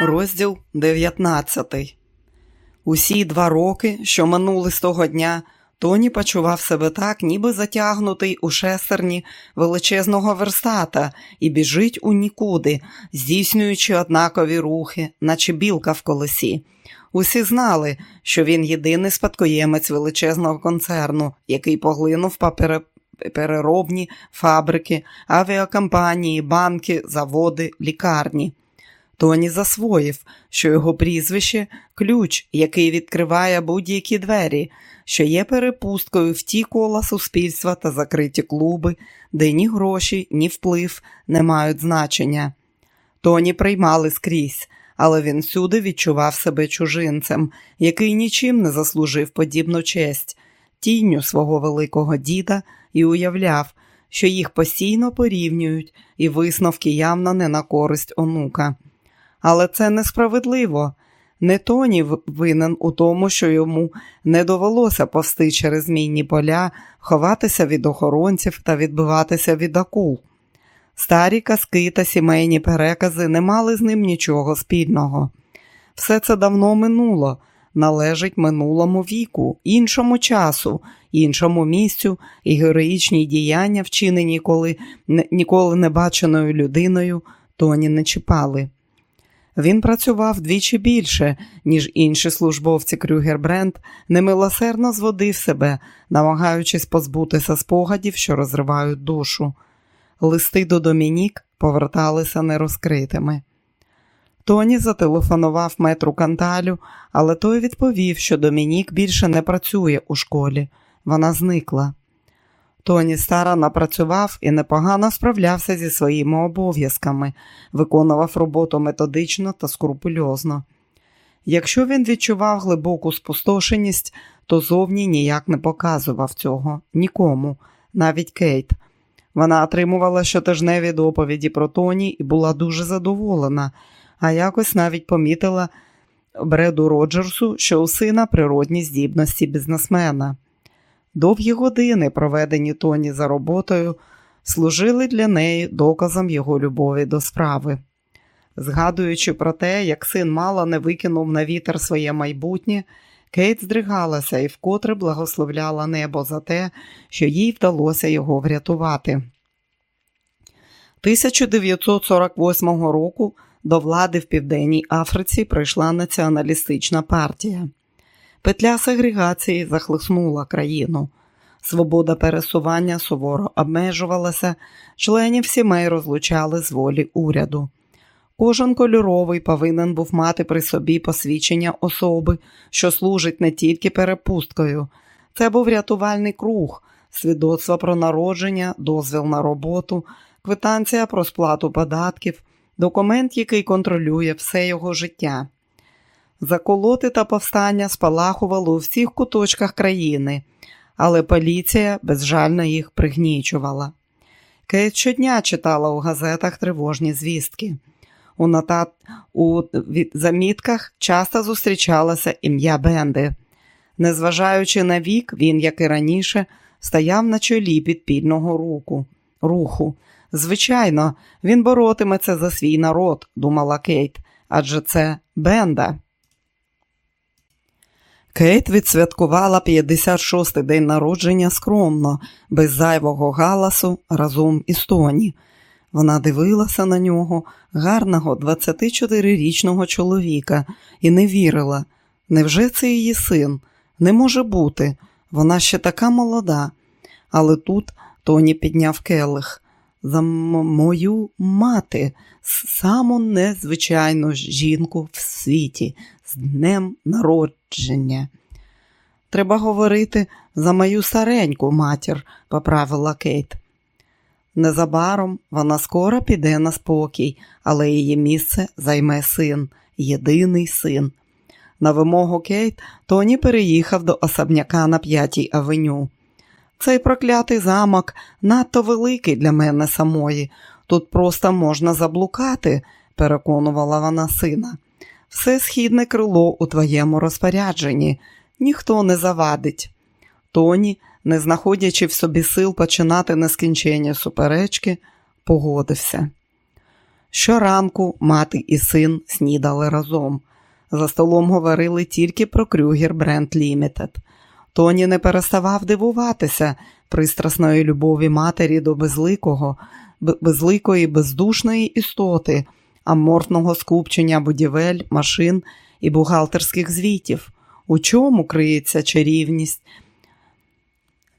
Розділ 19 Усі два роки, що минули з того дня, Тоні почував себе так, ніби затягнутий у шестерні величезного верстата і біжить у нікуди, здійснюючи однакові рухи, наче білка в колесі. Усі знали, що він єдиний спадкоємець величезного концерну, який поглинув папери переробні фабрики, авіакомпанії, банки, заводи, лікарні. Тоні засвоїв, що його прізвище ключ, який відкриває будь-які двері, що є перепусткою в ті кола суспільства та закриті клуби, де ні гроші, ні вплив не мають значення. Тоні приймали скрізь, але він всюди відчував себе чужинцем, який нічим не заслужив подібну честь, тінню свого великого діда і уявляв, що їх постійно порівнюють, і висновки явно не на користь онука. Але це несправедливо. Не Тоні винен у тому, що йому не довелося повсти через мінні поля, ховатися від охоронців та відбиватися від акул. Старі казки та сімейні перекази не мали з ним нічого спільного. Все це давно минуло, належить минулому віку, іншому часу, іншому місцю і героїчні діяння, вчинені коли ніколи не баченою людиною, тоні не чіпали. Він працював двічі більше, ніж інші службовці Крюгербренд, немилосердно зводив себе, намагаючись позбутися спогадів, що розривають душу. Листи до Домінік поверталися нерозкритими. Тоні зателефонував метру Канталю, але той відповів, що Домінік більше не працює у школі. Вона зникла. Тоні старано працював і непогано справлявся зі своїми обов'язками, виконував роботу методично та скрупульозно. Якщо він відчував глибоку спустошеність, то зовні ніяк не показував цього нікому, навіть Кейт. Вона отримувала щотижневі доповіді про Тоні і була дуже задоволена, а якось навіть помітила Бреду Роджерсу, що у сина природні здібності бізнесмена. Довгі години, проведені Тоні за роботою, служили для неї доказом його любові до справи. Згадуючи про те, як син мало не викинув на вітер своє майбутнє, Кейт здригалася і вкотре благословляла небо за те, що їй вдалося його врятувати. 1948 року до влади в Південній Африці прийшла націоналістична партія. Петля сегрегації захлиснула країну. Свобода пересування суворо обмежувалася, членів сімей розлучали з волі уряду. Кожен кольоровий повинен був мати при собі посвідчення особи, що служить не тільки перепусткою. Це був рятувальний круг, свідоцтво про народження, дозвіл на роботу, квитанція про сплату податків, документ, який контролює все його життя. Заколоти та повстання спалахували у всіх куточках країни, але поліція безжально їх пригнічувала. Кейт щодня читала у газетах тривожні звістки. У нотат... у замітках часто зустрічалося ім'я Бенди. Незважаючи на вік, він, як і раніше, стояв на чолі підпільного руку. руху. Звичайно, він боротиметься за свій народ, думала Кейт, адже це Бенда. Кейт відсвяткувала 56-й день народження скромно, без зайвого галасу разом із Тоні. Вона дивилася на нього, гарного 24-річного чоловіка, і не вірила. Невже це її син? Не може бути, вона ще така молода. Але тут Тоні підняв келих. За мою мати, саму незвичайну жінку в світі, з днем народження. Треба говорити за мою стареньку матір, поправила Кейт. Незабаром вона скоро піде на спокій, але її місце займе син, єдиний син. На вимогу Кейт Тоні переїхав до особняка на п'ятій авеню. Цей проклятий замок надто великий для мене самої. Тут просто можна заблукати, переконувала вона сина. Все східне крило у твоєму розпорядженні, ніхто не завадить. Тоні, не знаходячи в собі сил починати нескінчення суперечки, погодився. Щоранку мати і син снідали разом. За столом говорили тільки про Крюгер Бренд Лімітед. Тоні не переставав дивуватися пристрасної любові матері до безликого, безликої бездушної істоти, аморфного скупчення будівель, машин і бухгалтерських звітів. У чому криється чарівність?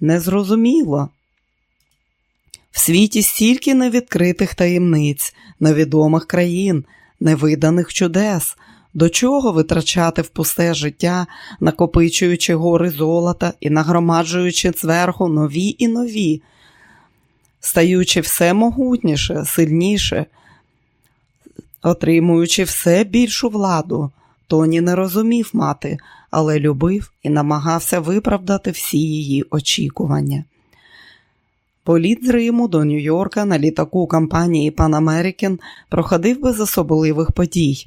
Незрозуміло. В світі стільки невідкритих таємниць, невідомих країн, невиданих чудес. До чого витрачати в пусте життя, накопичуючи гори золота і нагромаджуючи зверху нові і нові, стаючи все могутніше, сильніше, отримуючи все більшу владу. Тоні не розумів мати, але любив і намагався виправдати всі її очікування. Політ з Риму до Нью-Йорка на літаку компанії Pan American проходив без особливих подій.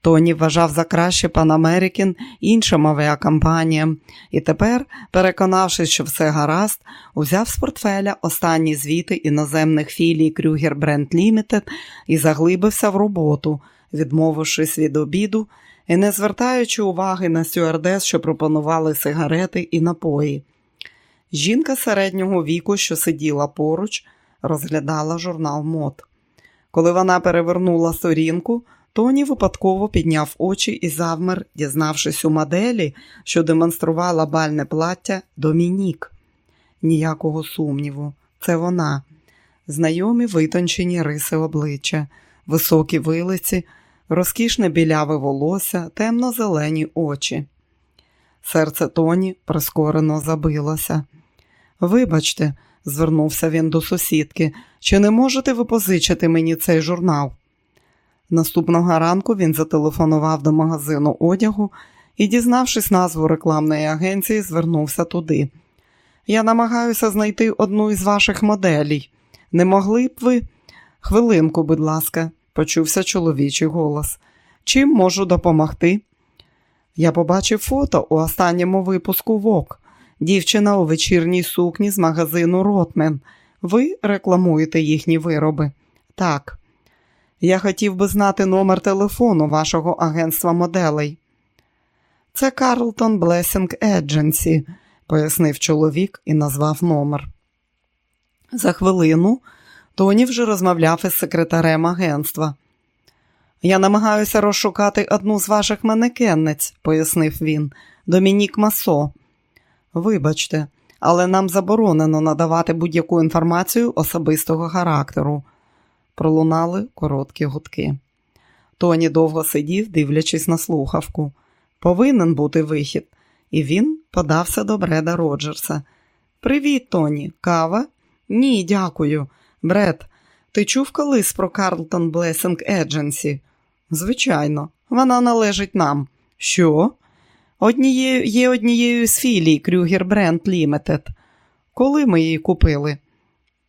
Тоні вважав за краще Pan American іншим авіакомпаніям і тепер, переконавшись, що все гаразд, узяв з портфеля останні звіти іноземних філій Крюгер Бренд Limited і заглибився в роботу, відмовившись від обіду і не звертаючи уваги на стюардес, що пропонували сигарети і напої. Жінка середнього віку, що сиділа поруч, розглядала журнал мод. Коли вона перевернула сторінку, Тоні випадково підняв очі і завмер, дізнавшись у моделі, що демонструвала бальне плаття Домінік. Ніякого сумніву, це вона. Знайомі витончені риси обличчя, високі вилиці, розкішне біляве волосся, темно-зелені очі. Серце Тоні прискорено забилося. Вибачте, звернувся він до сусідки, чи не можете ви позичити мені цей журнал? Наступного ранку він зателефонував до магазину одягу і, дізнавшись назву рекламної агенції, звернувся туди. Я намагаюся знайти одну із ваших моделей. Не могли б ви? Хвилинку, будь ласка, почувся чоловічий голос. Чим можу допомогти? Я побачив фото у останньому випуску ВОК. Дівчина у вечірній сукні з магазину Ротмен. Ви рекламуєте їхні вироби? Так. Я хотів би знати номер телефону вашого агентства моделей. Це Карлтон Блесінг Едженсі, пояснив чоловік і назвав номер. За хвилину Тоні вже розмовляв із секретарем агентства. Я намагаюся розшукати одну з ваших манекенниць, пояснив він, Домінік Масо. Вибачте, але нам заборонено надавати будь-яку інформацію особистого характеру. Пролунали короткі гудки. Тоні довго сидів, дивлячись на слухавку. Повинен бути вихід, і він подався до Бреда Роджерса. Привіт, Тоні, кава? Ні, дякую. Бред, ти чув колись про Карлтон Блесинг Едженсі? Звичайно, вона належить нам. Що? Однією є однією з філій Крюгер Бренд Лімітед. Коли ми її купили?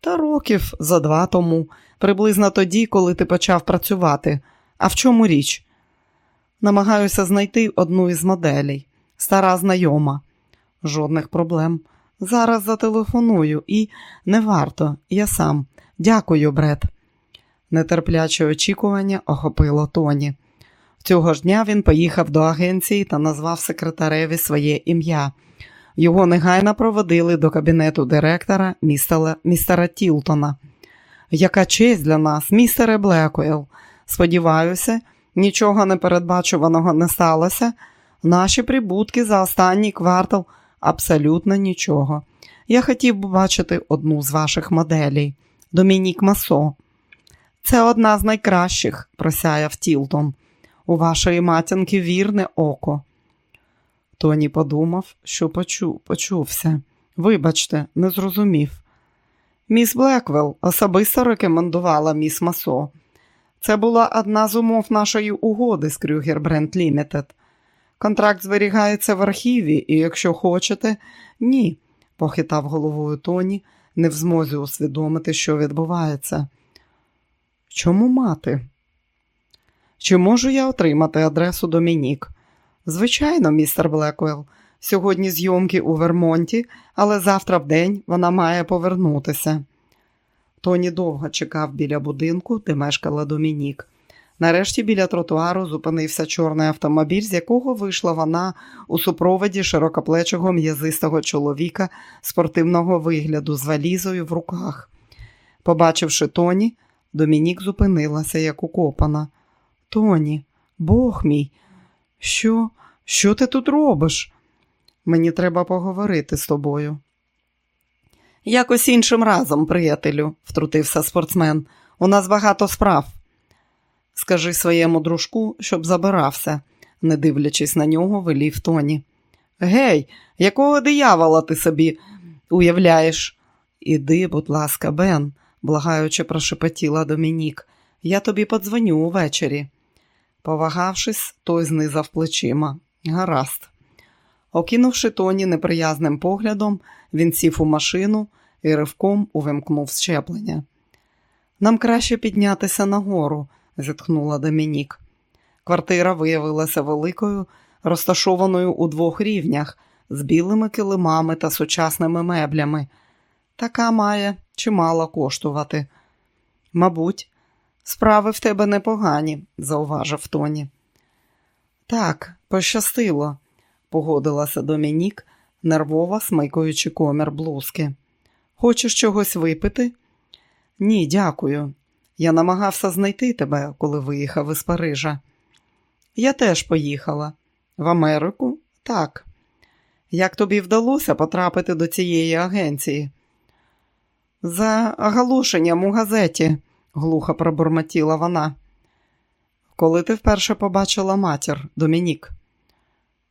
Та років за два тому, приблизно тоді, коли ти почав працювати. А в чому річ? Намагаюся знайти одну із моделей. Стара знайома. Жодних проблем. Зараз зателефоную і не варто, я сам. Дякую, Бред. Нетерпляче очікування охопило Тоні. Цього ж дня він поїхав до агенції та назвав секретареві своє ім'я. Його негайно проводили до кабінету директора містера, Тілтона. Яка честь для нас, містере Блекуел. Сподіваюся, нічого непередбачуваного не сталося. Наші прибутки за останній квартал абсолютно нічого. Я хотів би бачити одну з ваших моделей Домінік Масо. Це одна з найкращих, просяяв Тілтон. У вашої матінки вірне око. Тоні подумав, що почув, почувся. Вибачте, не зрозумів. Міс Блеквелл особисто рекомендувала міс Масо. Це була одна з умов нашої угоди з Крюгер Брент Лімітед. Контракт зберігається в архіві, і якщо хочете, ні, похитав головою Тоні, не в змозі усвідомити, що відбувається. Чому мати? Чи можу я отримати адресу Домінік? Звичайно, містер Блеквелл. Сьогодні зйомки у Вермонті, але завтра в день вона має повернутися. Тоні довго чекав біля будинку, де мешкала Домінік. Нарешті біля тротуару зупинився чорний автомобіль, з якого вийшла вона у супроводі широкоплечого м'язистого чоловіка спортивного вигляду з валізою в руках. Побачивши Тоні, Домінік зупинилася, як укопана. Тоні, Бог мій, що, що ти тут робиш? Мені треба поговорити з тобою. Якось іншим разом, приятелю, втрутився спортсмен. У нас багато справ. Скажи своєму дружку, щоб забирався, не дивлячись на нього, велів Тоні. Гей, якого диявола ти собі уявляєш? Іди, будь ласка, Бен, благаючи, прошепотіла Домінік. Я тобі подзвоню увечері. Повагавшись, той знизав плечима. Гаразд. Окинувши Тоні неприязним поглядом, він сів у машину і ривком увімкнув щеплення. Нам краще піднятися нагору, зітхнула Домінік. Квартира виявилася великою, розташованою у двох рівнях, з білими килимами та сучасними меблями. Така має чимало коштувати. Мабуть, справи в тебе непогані, зауважив Тоні. Так, пощастило, погодилася Домінік, нервово смикуючи комір блузки. Хочеш чогось випити? Ні, дякую. Я намагався знайти тебе, коли виїхав із Парижа. Я теж поїхала. В Америку? Так. Як тобі вдалося потрапити до цієї агенції? За оголошенням у газеті, глухо пробурмотіла вона. Коли ти вперше побачила матір, Домінік?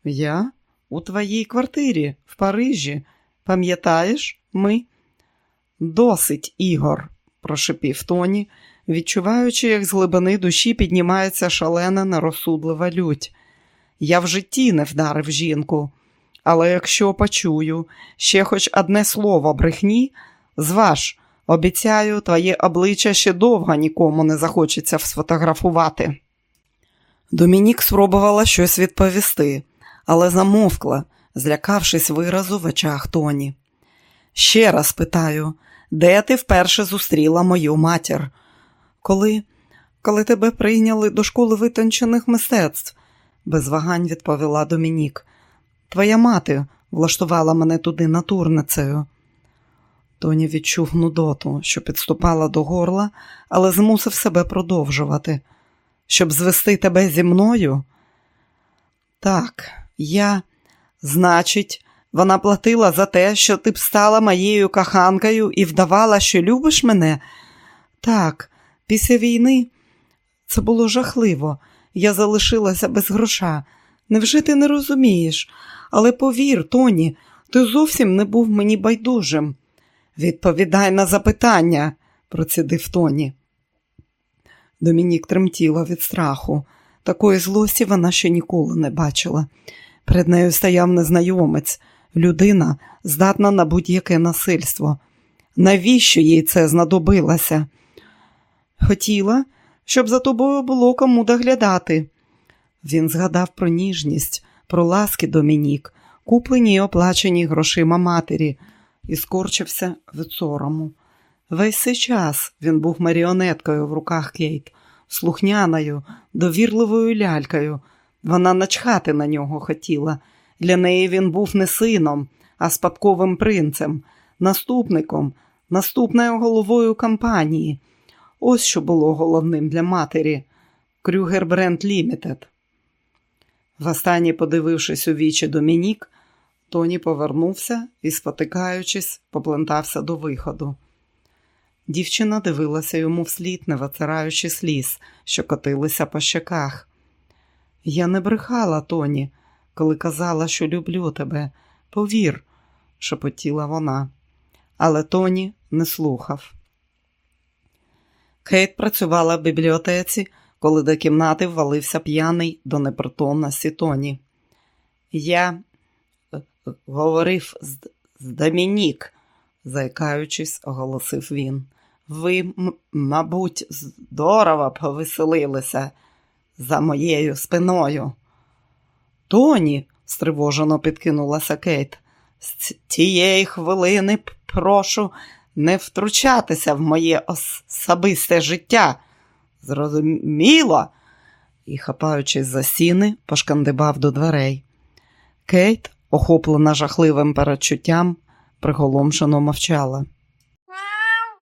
Я у твоїй квартирі в Парижі. Пам'ятаєш, ми? Досить, Ігор, прошепів Тоні, відчуваючи, як з глибини душі піднімається шалена нерозсудлива лють. Я в житті не вдарив жінку, але якщо почую ще хоч одне слово брехні, зваж, обіцяю, твоє обличчя ще довго нікому не захочеться сфотографувати. Домінік спробувала щось відповісти, але замовкла, злякавшись виразу в очах Тоні. Ще раз питаю, де ти вперше зустріла мою матір? Коли Коли тебе прийняли до школи витончених мистецтв, без вагань відповіла Домінік. Твоя мати влаштувала мене туди натурницею. Тоні відчув нудоту, що підступала до горла, але змусив себе продовжувати. Щоб звести тебе зі мною? Так, я, значить, вона платила за те, що ти б стала моєю коханкою і вдавала, що любиш мене? Так, після війни це було жахливо. Я залишилася без гроша. Невже ти не розумієш? Але повір, Тоні, ти зовсім не був мені байдужим. Відповідай на запитання, процідив Тоні. Домінік тремтіла від страху. Такої злості вона ще ніколи не бачила. Перед нею стояв незнайомець, людина, здатна на будь-яке насильство. Навіщо їй це знадобилося? Хотіла, щоб за тобою було кому доглядати. Він згадав про ніжність, про ласки Домінік, куплені й оплачені грошима матері, і скорчився від сорому. Весь цей час він був маріонеткою в руках Кейт, слухняною, довірливою лялькою. Вона начхати на нього хотіла. Для неї він був не сином, а спадковим принцем, наступником, наступною головою компанії. Ось що було головним для матері Крюгер Бренд Лімітед. Востаннє, подивившись у вічі Домінік, Тоні повернувся і, спотикаючись, поплентався до виходу. Дівчина дивилася йому вслід, не витираючи сліз, що котилися по щеках. Я не брехала, Тоні, коли казала, що люблю тебе. Повір, шепотіла вона. Але Тоні не слухав. Кейт працювала в бібліотеці, коли до кімнати ввалився п'яний до непритомності Тоні. Я е, говорив з, з Домінік, заїкаючись, оголосив він. Ви, мабуть, здорово повеселилися за моєю спиною. Тоні, стривожено підкинулася Кейт. З цієї хвилини прошу не втручатися в моє особисте життя. Зрозуміло, і, хапаючись за сіни, пошкандибав до дверей. Кейт, охоплена жахливим передчуттям, приголомшено мовчала.